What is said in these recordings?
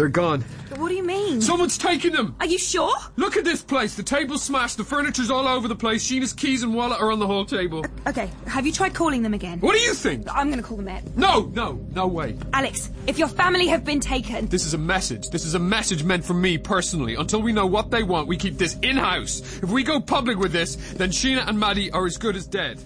They're gone. What do you mean? Someone's taken them! Are you sure? Look at this place. The table's smashed, the furniture's all over the place. Sheena's keys and wallet are on the hall table. Okay, have you tried calling them again? What do you think? I'm gonna call them in. No, no, no way. Alex, if your family have been taken. This is a message. This is a message meant for me personally. Until we know what they want, we keep this in house. If we go public with this, then Sheena and Maddie are as good as dead.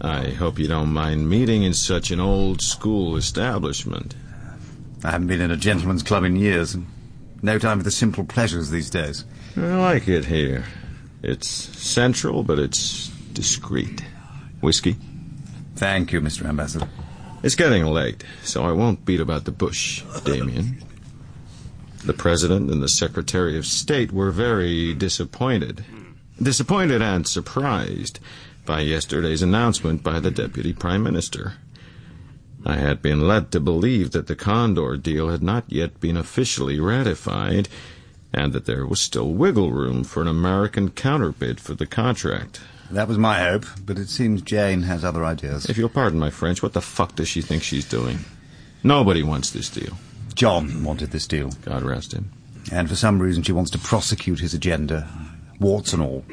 I hope you don't mind meeting in such an old school establishment. I haven't been in a gentleman's club in years, and no time for the simple pleasures these days. I like it here. It's central, but it's discreet. Whiskey? Thank you, Mr. Ambassador. It's getting late, so I won't beat about the bush, Damien. The President and the Secretary of State were very disappointed. Disappointed and surprised by yesterday's announcement by the Deputy Prime Minister. I had been led to believe that the Condor deal had not yet been officially ratified, and that there was still wiggle room for an American counterbid for the contract. That was my hope, but it seems Jane has other ideas. If you'll pardon my French, what the fuck does she think she's doing? Nobody wants this deal. John wanted this deal, God rest him. and for some reason she wants to prosecute his agenda, warts and all.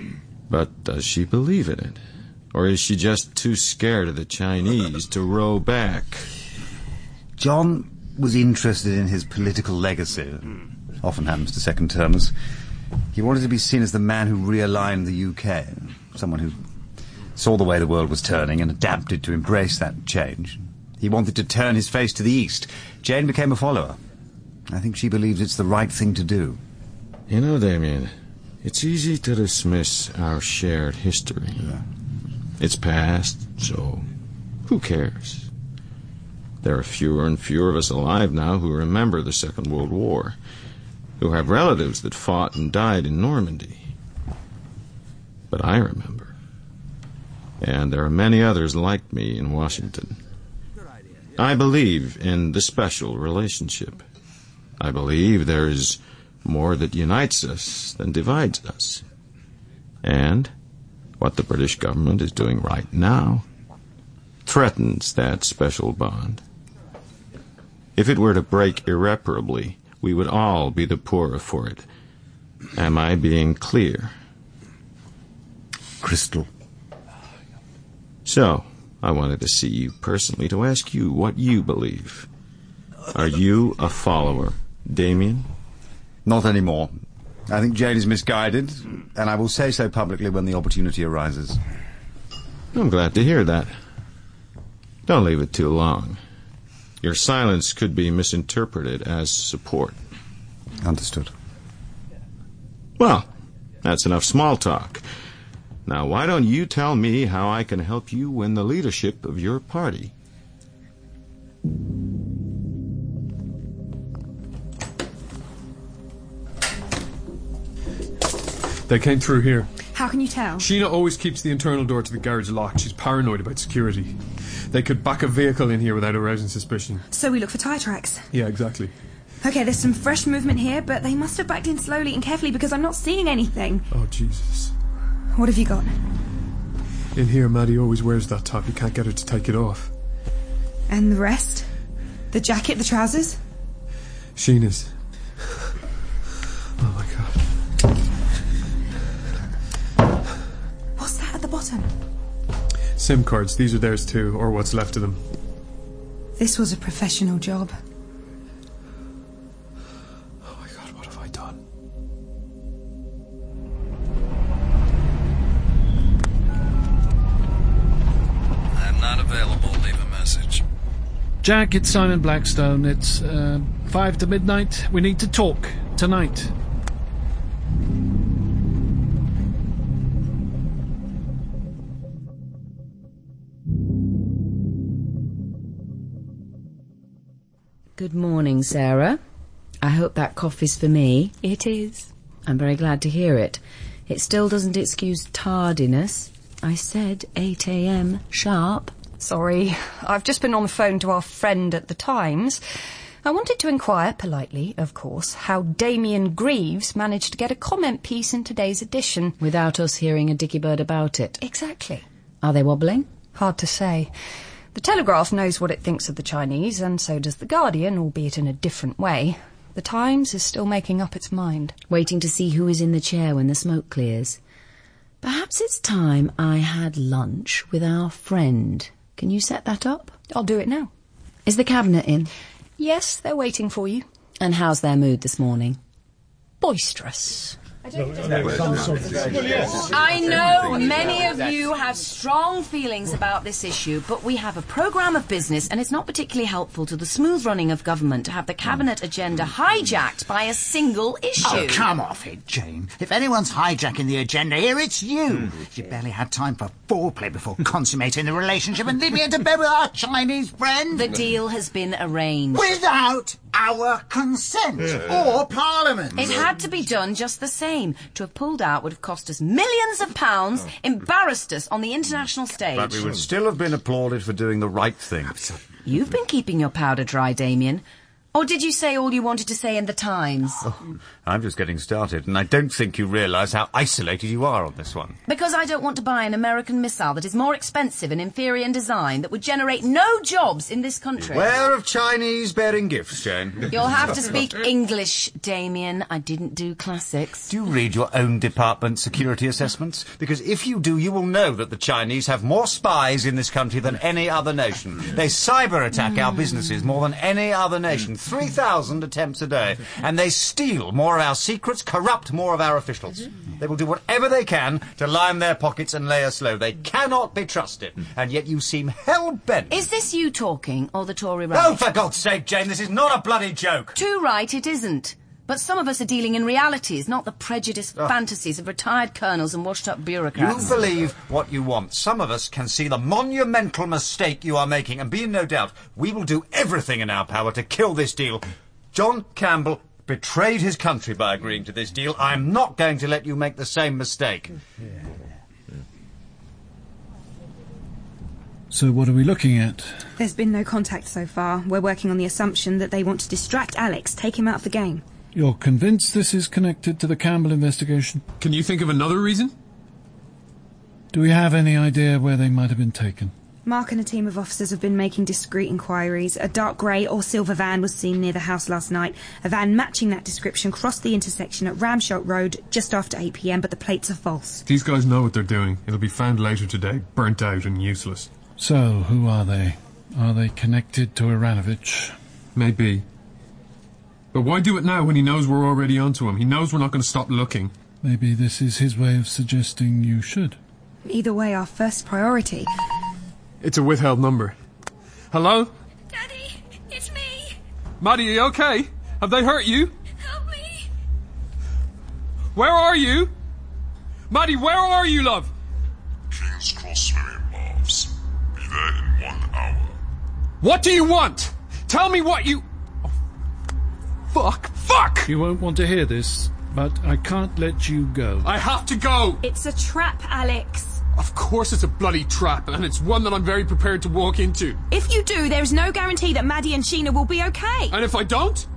But does she believe in it? Or is she just too scared of the Chinese to row back? John was interested in his political legacy. Often happens to second termers. He wanted to be seen as the man who realigned the UK, someone who saw the way the world was turning and adapted to embrace that change. He wanted to turn his face to the east. Jane became a follower. I think she believes it's the right thing to do. You know, Damien, it's easy to dismiss our shared history. It's past, so who cares? There are fewer and fewer of us alive now who remember the Second World War, who have relatives that fought and died in Normandy. But I remember. And there are many others like me in Washington. I believe in the special relationship. I believe there is more that unites us than divides us. And what the British government is doing right now threatens that special bond. If it were to break irreparably, we would all be the poorer for it. Am I being clear? Crystal. So, I wanted to see you personally to ask you what you believe. Are you a follower, Damien? Not anymore. I think Jane is misguided, and I will say so publicly when the opportunity arises. I'm glad to hear that. Don't leave it too long. Your silence could be misinterpreted as support. Understood. Well, that's enough small talk. Now, why don't you tell me how I can help you win the leadership of your party? They came through here. How can you tell? Sheena always keeps the internal door to the garage locked. She's paranoid about security. They could back a vehicle in here without arousing suspicion. So we look for tyre tracks. Yeah, exactly. Okay, there's some fresh movement here, but they must have backed in slowly and carefully because I'm not seeing anything. Oh, Jesus. What have you got? In here, Maddie always wears that top. You can't get her to take it off. And the rest? The jacket, the trousers? Sheena's. SIM cards. These are theirs too, or what's left of them. This was a professional job. Oh, my God, what have I done? I'm not available. Leave a message. Jack, it's Simon Blackstone. It's uh, five to midnight. We need to talk tonight. Good morning, Sarah. I hope that coffee's for me. It is. I'm very glad to hear it. It still doesn't excuse tardiness. I said 8 a.m. sharp. Sorry, I've just been on the phone to our friend at the Times. I wanted to inquire, politely, of course, how Damien Greaves managed to get a comment piece in today's edition. Without us hearing a dicky bird about it. Exactly. Are they wobbling? Hard to say. The Telegraph knows what it thinks of the Chinese, and so does the Guardian, albeit in a different way. The Times is still making up its mind. Waiting to see who is in the chair when the smoke clears. Perhaps it's time I had lunch with our friend. Can you set that up? I'll do it now. Is the cabinet in? Yes, they're waiting for you. And how's their mood this morning? Boisterous. I know many of you have strong feelings about this issue, but we have a programme of business, and it's not particularly helpful to the smooth running of government to have the cabinet agenda hijacked by a single oh, issue. Oh, come off it, Jane. If anyone's hijacking the agenda here, it's you. You barely had time for foreplay before consummating the relationship and leaving it to bed with our Chinese friend. The deal has been arranged. Without our consent or Parliament. It had to be done just the same. To have pulled out would have cost us millions of pounds, oh. embarrassed us on the international stage. But we would still have been applauded for doing the right thing. You've been keeping your powder dry, Damien. Or did you say all you wanted to say in the Times? Oh, I'm just getting started, and I don't think you realise how isolated you are on this one. Because I don't want to buy an American missile that is more expensive and inferior in design that would generate no jobs in this country. Beware of Chinese bearing gifts, Jane. You'll have to speak English, Damien. I didn't do classics. Do you read your own department security assessments? Because if you do, you will know that the Chinese have more spies in this country than any other nation. They cyber attack our businesses more than any other nation. 3,000 attempts a day. And they steal more of our secrets, corrupt more of our officials. Mm-hmm. They will do whatever they can to line their pockets and lay us low. They cannot be trusted. Mm. And yet you seem hell-bent. Is this you talking or the Tory right? Oh, for God's sake, Jane, this is not a bloody joke. Too right it isn't. But some of us are dealing in realities, not the prejudiced ah. fantasies of retired colonels and washed-up bureaucrats. You believe what you want. Some of us can see the monumental mistake you are making, and be in no doubt, we will do everything in our power to kill this deal. John Campbell betrayed his country by agreeing to this deal. I'm not going to let you make the same mistake. So what are we looking at? There's been no contact so far. We're working on the assumption that they want to distract Alex, take him out of the game. You're convinced this is connected to the Campbell investigation? Can you think of another reason? Do we have any idea where they might have been taken? Mark and a team of officers have been making discreet inquiries. A dark grey or silver van was seen near the house last night. A van matching that description crossed the intersection at Ramshot Road just after 8pm, but the plates are false. These guys know what they're doing. It'll be found later today, burnt out and useless. So, who are they? Are they connected to Iranovich? Maybe. But why do it now when he knows we're already onto him? He knows we're not going to stop looking. Maybe this is his way of suggesting you should. Either way, our first priority. It's a withheld number. Hello? Daddy, it's me. Maddie, are you okay? Have they hurt you? Help me. Where are you? Maddie, where are you, love? King's Cross Swimming Baths. Be there in one hour. What do you want? Tell me what you. Fuck! Fuck! You won't want to hear this, but I can't let you go. I have to go! It's a trap, Alex. Of course it's a bloody trap, and it's one that I'm very prepared to walk into. If you do, there is no guarantee that Maddie and Sheena will be okay. And if I don't?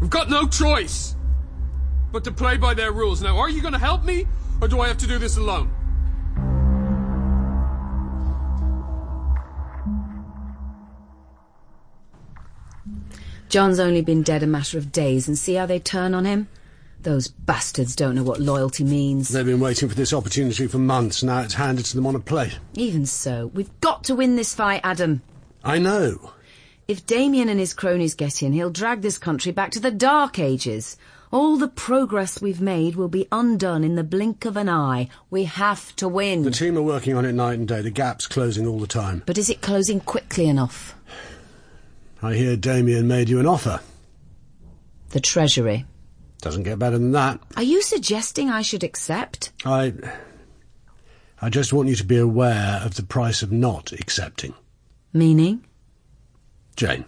We've got no choice but to play by their rules. Now, are you going to help me, or do I have to do this alone? John's only been dead a matter of days, and see how they turn on him? Those bastards don't know what loyalty means. They've been waiting for this opportunity for months. Now it's handed to them on a plate. Even so, we've got to win this fight, Adam. I know. If Damien and his cronies get in, he'll drag this country back to the Dark Ages. All the progress we've made will be undone in the blink of an eye. We have to win. The team are working on it night and day. The gap's closing all the time. But is it closing quickly enough? I hear Damien made you an offer. The Treasury. Doesn't get better than that. Are you suggesting I should accept? I. I just want you to be aware of the price of not accepting. Meaning? Jane,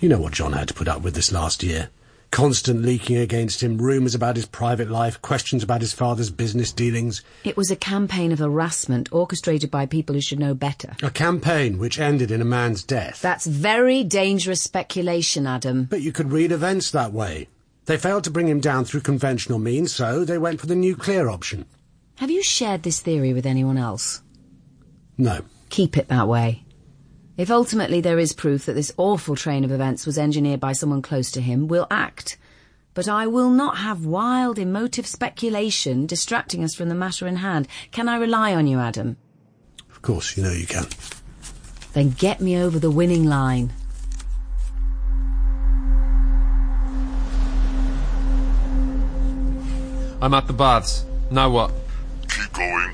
you know what John had to put up with this last year. Constant leaking against him, rumours about his private life, questions about his father's business dealings. It was a campaign of harassment orchestrated by people who should know better. A campaign which ended in a man's death. That's very dangerous speculation, Adam. But you could read events that way. They failed to bring him down through conventional means, so they went for the nuclear option. Have you shared this theory with anyone else? No. Keep it that way. If ultimately there is proof that this awful train of events was engineered by someone close to him, we'll act. But I will not have wild, emotive speculation distracting us from the matter in hand. Can I rely on you, Adam? Of course, you know you can. Then get me over the winning line. I'm at the baths. Now what? Keep going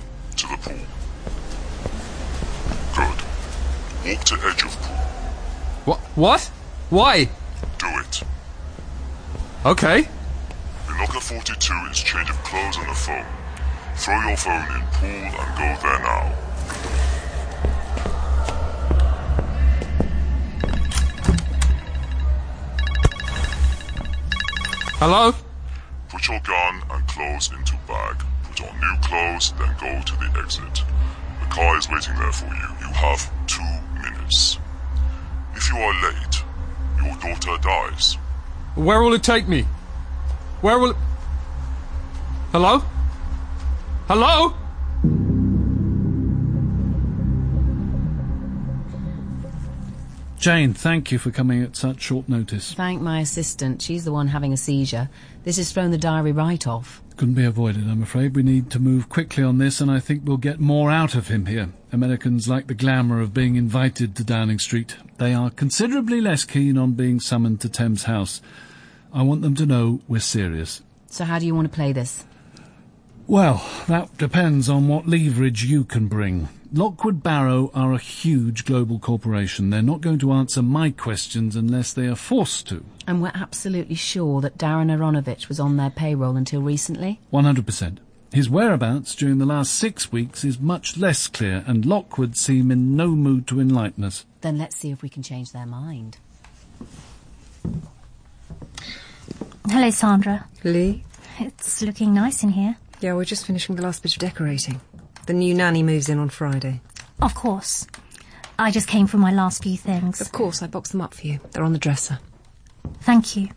Walk to edge of pool. What? What? Why? Do it. Okay. In locker 42 is change of clothes and a phone. Throw your phone in pool and go there now. Hello? Put your gun and clothes into bag. Put on new clothes, then go to the exit. The car is waiting there for you. You have two If you are late, your daughter dies. Where will it take me? Where will it... Hello? Hello? Jane, thank you for coming at such short notice. Thank my assistant. She's the one having a seizure. This has thrown the diary right off. Couldn't be avoided, I'm afraid. We need to move quickly on this, and I think we'll get more out of him here. Americans like the glamour of being invited to Downing Street. They are considerably less keen on being summoned to Thames House. I want them to know we're serious. So how do you want to play this? Well, that depends on what leverage you can bring. Lockwood Barrow are a huge global corporation. They're not going to answer my questions unless they are forced to. And we're absolutely sure that Darren Aronovich was on their payroll until recently? 100%. His whereabouts during the last six weeks is much less clear, and Lockwood seem in no mood to enlighten us. Then let's see if we can change their mind. Hello, Sandra. Lee? It's looking nice in here. Yeah, we're just finishing the last bit of decorating. The new nanny moves in on Friday. Of course. I just came for my last few things. Of course, I boxed them up for you. They're on the dresser. Thank you.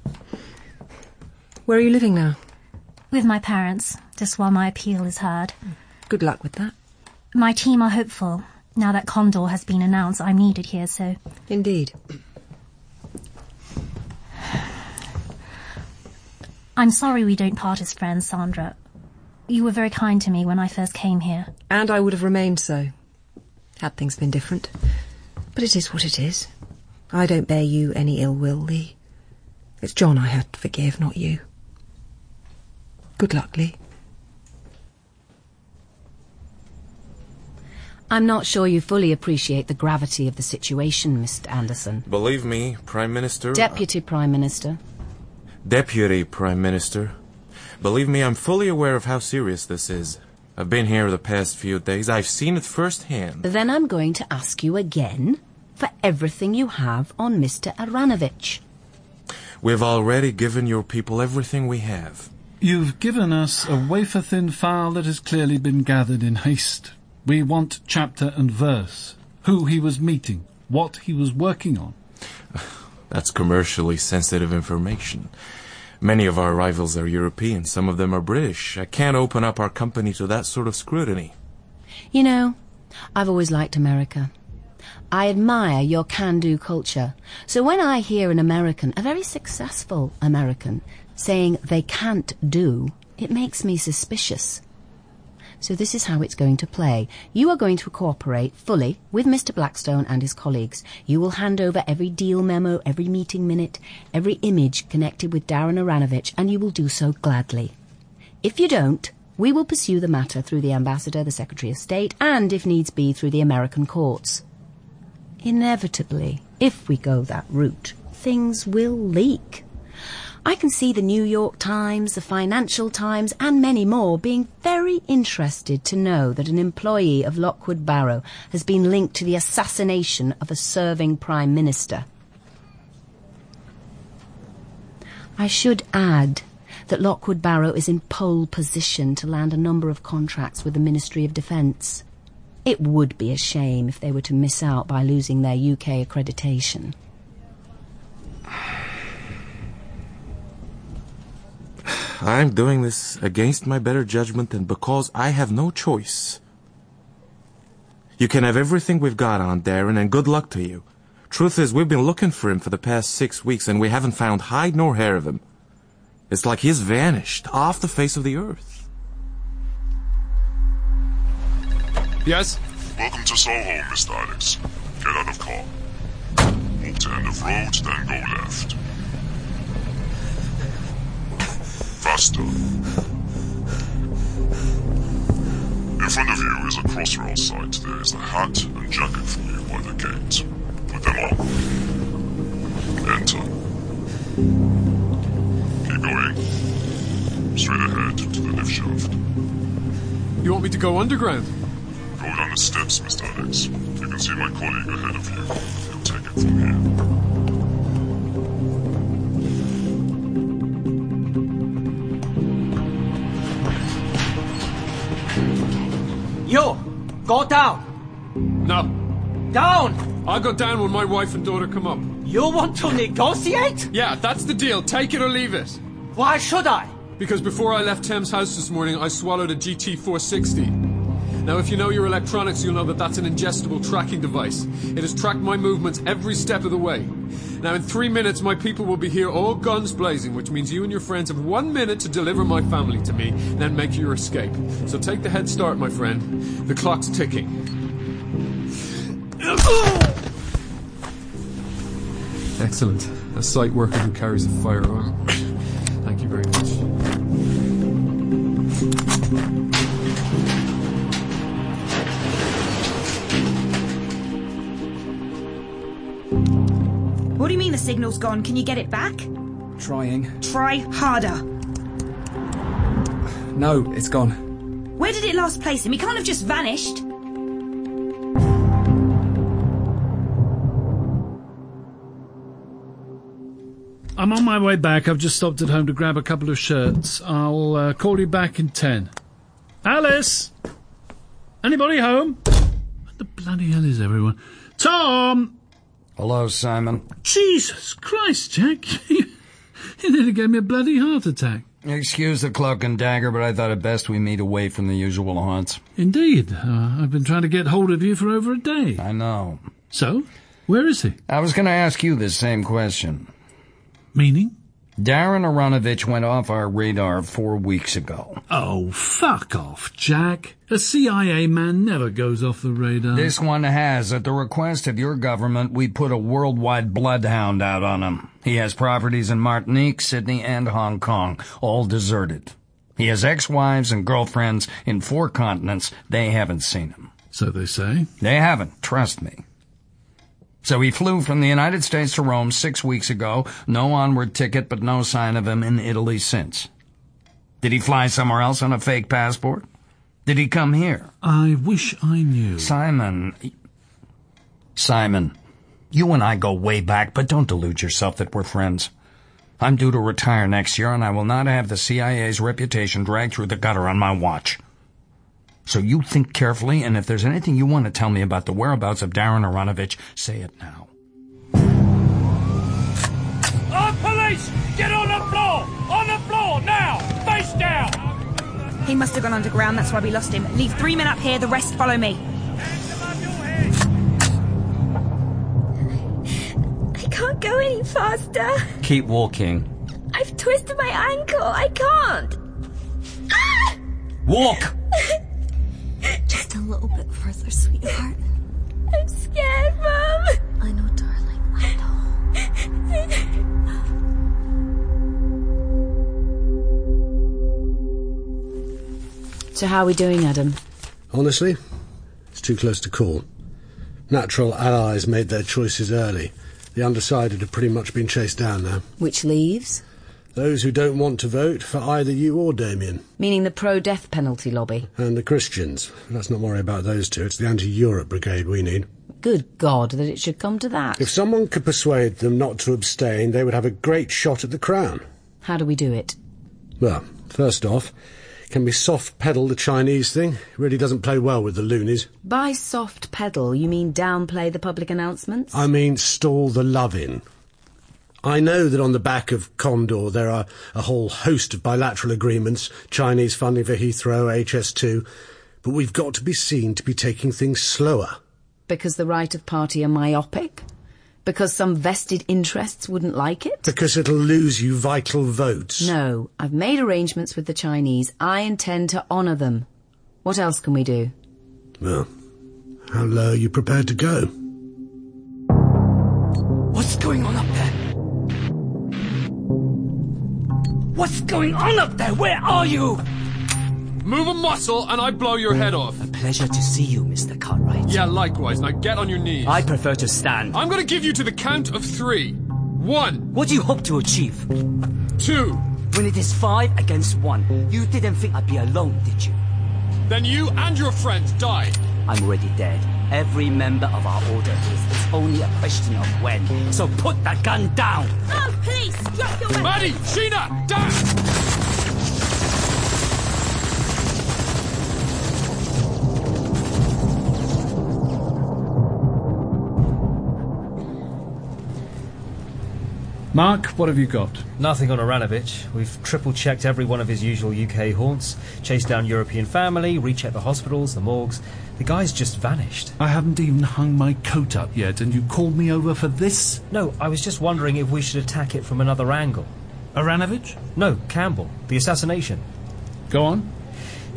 Where are you living now? With my parents, just while my appeal is heard. Good luck with that. My team are hopeful. Now that Condor has been announced, I'm needed here, so. Indeed. I'm sorry we don't part as friends, Sandra. You were very kind to me when I first came here. And I would have remained so, had things been different. But it is what it is. I don't bear you any ill will, Lee. It's John I had to forgive, not you. Good luck, Lee. I'm not sure you fully appreciate the gravity of the situation, Mr. Anderson. Believe me, Prime Minister. Deputy Prime Minister. Deputy Prime Minister. Believe me, I'm fully aware of how serious this is. I've been here the past few days. I've seen it firsthand. Then I'm going to ask you again for everything you have on Mr. Aranovich. We've already given your people everything we have. You've given us a wafer thin file that has clearly been gathered in haste. We want chapter and verse, who he was meeting, what he was working on. That's commercially sensitive information. Many of our rivals are European, some of them are British. I can't open up our company to that sort of scrutiny. You know, I've always liked America. I admire your can-do culture. So when I hear an American, a very successful American, saying they can't do, it makes me suspicious. So this is how it's going to play. You are going to cooperate fully with Mr. Blackstone and his colleagues. You will hand over every deal memo, every meeting minute, every image connected with Darren Aranovich, and you will do so gladly. If you don't, we will pursue the matter through the ambassador, the Secretary of State, and, if needs be, through the American courts. Inevitably, if we go that route, things will leak. I can see the New York Times, the Financial Times, and many more being very interested to know that an employee of Lockwood Barrow has been linked to the assassination of a serving Prime Minister. I should add that Lockwood Barrow is in pole position to land a number of contracts with the Ministry of Defence. It would be a shame if they were to miss out by losing their UK accreditation. I'm doing this against my better judgment and because I have no choice. You can have everything we've got on, Darren, and good luck to you. Truth is, we've been looking for him for the past six weeks, and we haven't found hide nor hair of him. It's like he's vanished off the face of the earth. Yes? Welcome to Soho, Mr. Alex. Get out of car. Walk to end of road, then go left. Faster. In front of you is a crossrail site. There is a hat and jacket for you by the gate. Put them on. Enter. Keep going. Straight ahead to the lift shaft. You want me to go underground? Go down the steps, Mr. Alex. You can see my colleague ahead of you. He'll take it from here. You! Go down! No. Down! I'll go down when my wife and daughter come up. You want to negotiate? Yeah, that's the deal. Take it or leave it. Why should I? Because before I left Thames House this morning, I swallowed a GT460. Now, if you know your electronics, you'll know that that's an ingestible tracking device. It has tracked my movements every step of the way. Now, in three minutes, my people will be here, all guns blazing, which means you and your friends have one minute to deliver my family to me, then make your escape. So take the head start, my friend. The clock's ticking. Excellent. A site worker who carries a firearm. Thank you very much. Signal's gone? Can you get it back? Trying. Try harder. No, it's gone. Where did it last place him? He can't have just vanished. I'm on my way back. I've just stopped at home to grab a couple of shirts. I'll uh, call you back in ten. Alice! Anybody home? What the bloody hell is everyone? Tom! Hello, Simon. Jesus Christ, Jack. you nearly gave me a bloody heart attack. Excuse the cloak and dagger, but I thought it best we meet away from the usual haunts. Indeed. Uh, I've been trying to get hold of you for over a day. I know. So? Where is he? I was going to ask you this same question. Meaning? Darren Aronovich went off our radar four weeks ago. Oh, fuck off, Jack. A CIA man never goes off the radar. This one has. At the request of your government, we put a worldwide bloodhound out on him. He has properties in Martinique, Sydney, and Hong Kong, all deserted. He has ex-wives and girlfriends in four continents. They haven't seen him. So they say? They haven't, trust me. So he flew from the United States to Rome six weeks ago, no onward ticket, but no sign of him in Italy since. Did he fly somewhere else on a fake passport? Did he come here? I wish I knew. Simon. Simon, you and I go way back, but don't delude yourself that we're friends. I'm due to retire next year, and I will not have the CIA's reputation dragged through the gutter on my watch. So you think carefully, and if there's anything you want to tell me about the whereabouts of Darren Aronovich, say it now. Oh, police! Get on the floor! On the floor, now! Face down! He must have gone underground, that's why we lost him. Leave three men up here, the rest follow me. I can't go any faster. Keep walking. I've twisted my ankle. I can't. Ah! Walk! Just a little bit further, sweetheart. I'm scared, Mom. I know, darling. I know. So how are we doing, Adam? Honestly, it's too close to call. Natural allies made their choices early. The undecided have pretty much been chased down now. Which leaves? Those who don't want to vote for either you or Damien. Meaning the pro-death penalty lobby. And the Christians. Let's not worry about those two. It's the anti-Europe brigade we need. Good God, that it should come to that. If someone could persuade them not to abstain, they would have a great shot at the crown. How do we do it? Well, first off, can we soft pedal the Chinese thing? It Really doesn't play well with the loonies. By soft pedal, you mean downplay the public announcements? I mean, stall the love-in. I know that on the back of Condor there are a whole host of bilateral agreements, Chinese funding for Heathrow, HS2, but we've got to be seen to be taking things slower. Because the right of party are myopic? Because some vested interests wouldn't like it? Because it'll lose you vital votes. No, I've made arrangements with the Chinese. I intend to honour them. What else can we do? Well, how low are you prepared to go? What's going on up there? Where are you? Move a muscle and I blow your head off. A pleasure to see you, Mr. Cartwright. Yeah, likewise. Now get on your knees. I prefer to stand. I'm gonna give you to the count of three. One. What do you hope to achieve? Two. When it is five against one, you didn't think I'd be alone, did you? Then you and your friends die. I'm already dead. Every member of our order is. It's only a question of when. So put that gun down! Oh, please! Drop your weapon! Maddie! Sheena! Down! Mark, what have you got? Nothing on Aranovich. We've triple checked every one of his usual UK haunts, chased down European family, rechecked the hospitals, the morgues. The guy's just vanished. I haven't even hung my coat up yet, and you called me over for this? No, I was just wondering if we should attack it from another angle. Aranovich? No, Campbell. The assassination. Go on.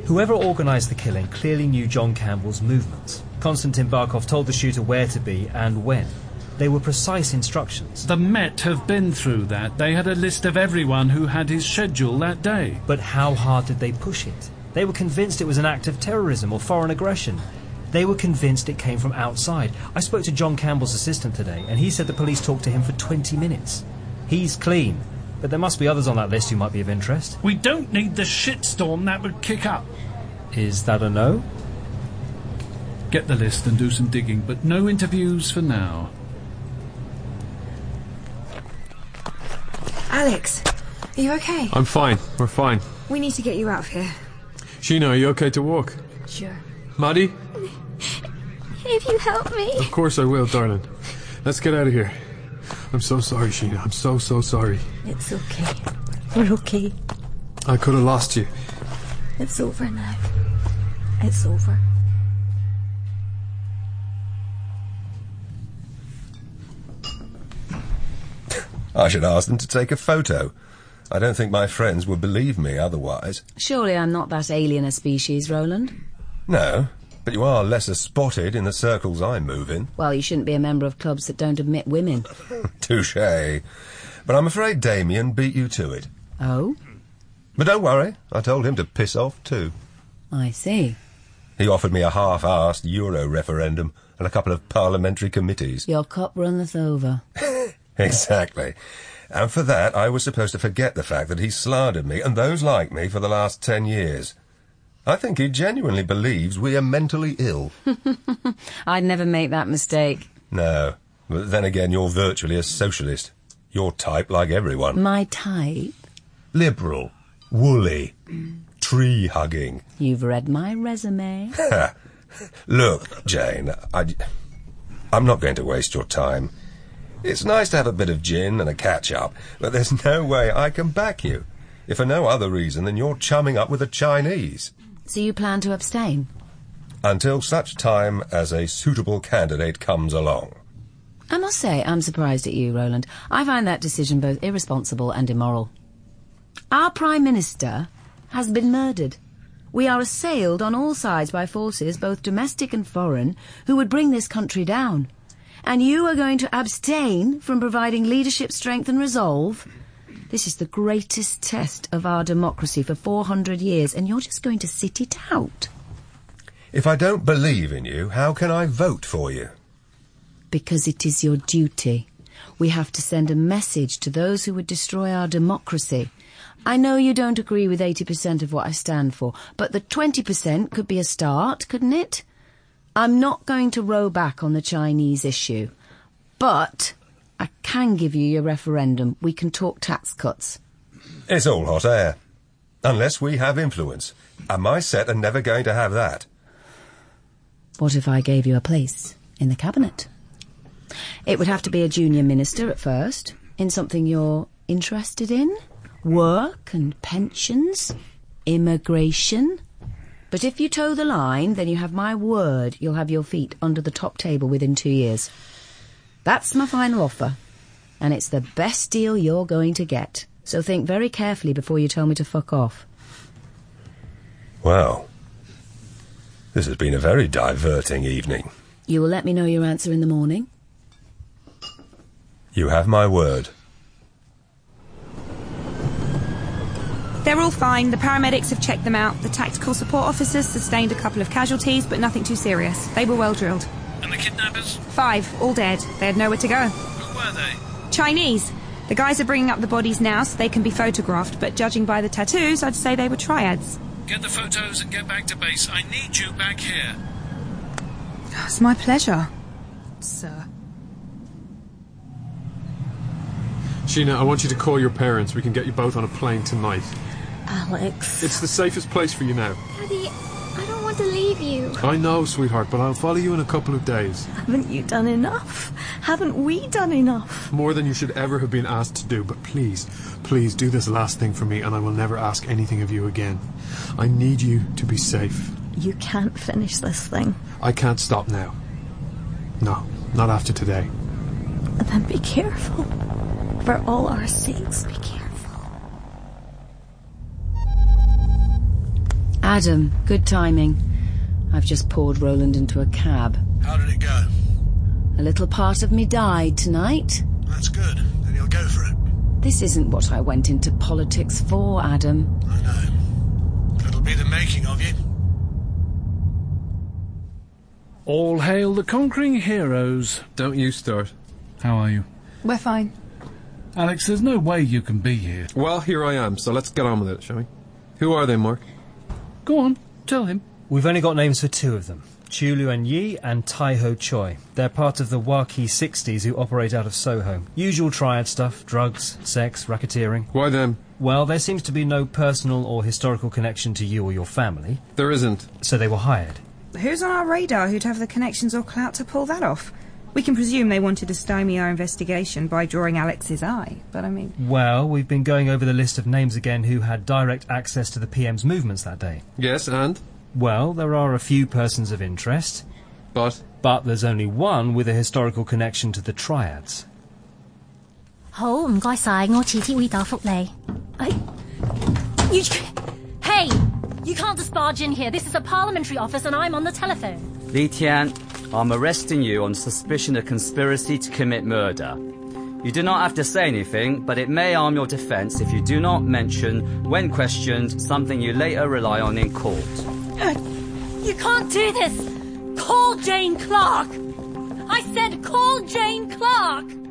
Whoever organised the killing clearly knew John Campbell's movements. Konstantin Barkov told the shooter where to be and when. They were precise instructions. The Met have been through that. They had a list of everyone who had his schedule that day. But how hard did they push it? They were convinced it was an act of terrorism or foreign aggression. They were convinced it came from outside. I spoke to John Campbell's assistant today, and he said the police talked to him for 20 minutes. He's clean, but there must be others on that list who might be of interest. We don't need the shitstorm that would kick up. Is that a no? Get the list and do some digging, but no interviews for now. Alex, are you okay? I'm fine. We're fine. We need to get you out of here. Sheena, are you okay to walk? Sure. Maddie? If you help me. Of course I will, darling. Let's get out of here. I'm so sorry, Sheena. I'm so, so sorry. It's okay. We're okay. I could have lost you. It's over now. It's over. I should ask them to take a photo. I don't think my friends would believe me otherwise. Surely I'm not that alien a species, Roland. No, but you are lesser spotted in the circles I move in. Well, you shouldn't be a member of clubs that don't admit women. Touche. But I'm afraid Damien beat you to it. Oh? But don't worry, I told him to piss off too. I see. He offered me a half-assed Euro referendum and a couple of parliamentary committees. Your cup runneth over. Exactly. And for that, I was supposed to forget the fact that he slandered me and those like me for the last ten years. I think he genuinely believes we are mentally ill. I'd never make that mistake. No, but then again, you're virtually a socialist. Your type, like everyone. My type? Liberal, woolly, tree hugging. You've read my resume. Look, Jane, I, I'm not going to waste your time. It's nice to have a bit of gin and a catch-up, but there's no way I can back you. If for no other reason than you're chumming up with a Chinese. So you plan to abstain? Until such time as a suitable candidate comes along. I must say, I'm surprised at you, Roland. I find that decision both irresponsible and immoral. Our Prime Minister has been murdered. We are assailed on all sides by forces, both domestic and foreign, who would bring this country down. And you are going to abstain from providing leadership strength and resolve? This is the greatest test of our democracy for 400 years, and you're just going to sit it out. If I don't believe in you, how can I vote for you? Because it is your duty. We have to send a message to those who would destroy our democracy. I know you don't agree with 80% of what I stand for, but the 20% could be a start, couldn't it? I'm not going to row back on the Chinese issue, but I can give you your referendum. We can talk tax cuts. It's all hot air. Unless we have influence. And my set are never going to have that. What if I gave you a place in the cabinet? It would have to be a junior minister at first, in something you're interested in. Work and pensions, immigration. But if you toe the line, then you have my word you'll have your feet under the top table within two years. That's my final offer. And it's the best deal you're going to get. So think very carefully before you tell me to fuck off. Well, this has been a very diverting evening. You will let me know your answer in the morning. You have my word. They're all fine. The paramedics have checked them out. The tactical support officers sustained a couple of casualties, but nothing too serious. They were well drilled. And the kidnappers? Five, all dead. They had nowhere to go. Who were they? Chinese. The guys are bringing up the bodies now so they can be photographed, but judging by the tattoos, I'd say they were triads. Get the photos and get back to base. I need you back here. It's my pleasure, sir. Sheena, I want you to call your parents. We can get you both on a plane tonight. Alex. It's the safest place for you now. Daddy, I don't want to leave you. I know, sweetheart, but I'll follow you in a couple of days. Haven't you done enough? Haven't we done enough? More than you should ever have been asked to do, but please, please do this last thing for me, and I will never ask anything of you again. I need you to be safe. You can't finish this thing. I can't stop now. No, not after today. Then be careful. For all our sakes, be careful. Adam, good timing. I've just poured Roland into a cab. How did it go? A little part of me died tonight. That's good. Then you'll go for it. This isn't what I went into politics for, Adam. I know. It'll be the making of you. All hail the conquering heroes. Don't you start. How are you? We're fine. Alex, there's no way you can be here. Well, here I am, so let's get on with it, shall we? Who are they, Mark? Go on, tell him. We've only got names for two of them. Chu Luan Yi and Tai Ho Choi. They're part of the Waki 60s who operate out of Soho. Usual triad stuff, drugs, sex, racketeering. Why them? Well, there seems to be no personal or historical connection to you or your family. There isn't. So they were hired. Who's on our radar who'd have the connections or clout to pull that off? We can presume they wanted to stymie our investigation by drawing Alex's eye, but I mean. Well, we've been going over the list of names again who had direct access to the PM's movements that day. Yes, and? Well, there are a few persons of interest. But? But there's only one with a historical connection to the triads. 好，唔该晒，我迟啲会答覆你。I... You... Hey! You can't just barge in here. This is a parliamentary office and I'm on the telephone. Li Tian, I'm arresting you on suspicion of conspiracy to commit murder. You do not have to say anything, but it may harm your defense if you do not mention, when questioned, something you later rely on in court. You can't do this! Call Jane Clark! I said call Jane Clark!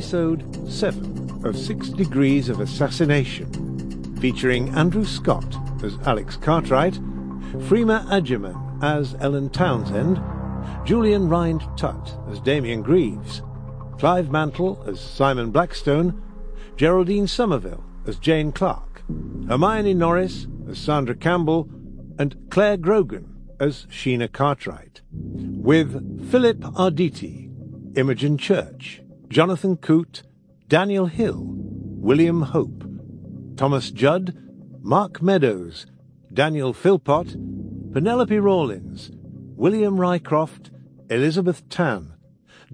Episode 7 of Six Degrees of Assassination, featuring Andrew Scott as Alex Cartwright, Freema Agyeman as Ellen Townsend, Julian Rhind Tutt as Damien Greaves, Clive Mantle as Simon Blackstone, Geraldine Somerville as Jane Clark, Hermione Norris as Sandra Campbell, and Clare Grogan as Sheena Cartwright, with Philip Arditti, Imogen Church, Jonathan Coote, Daniel Hill, William Hope, Thomas Judd, Mark Meadows, Daniel Philpott, Penelope Rawlins, William Rycroft, Elizabeth Tan,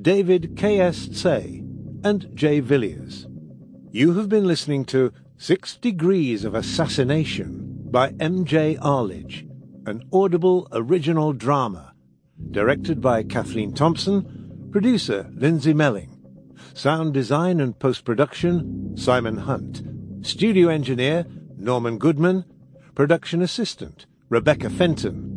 David K.S. Tse, and Jay Villiers. You have been listening to Six Degrees of Assassination by M.J. Arlidge, an audible original drama, directed by Kathleen Thompson, producer Lindsay Melling, sound design and post-production Simon Hunt, studio engineer Norman Goodman, production assistant Rebecca Fenton,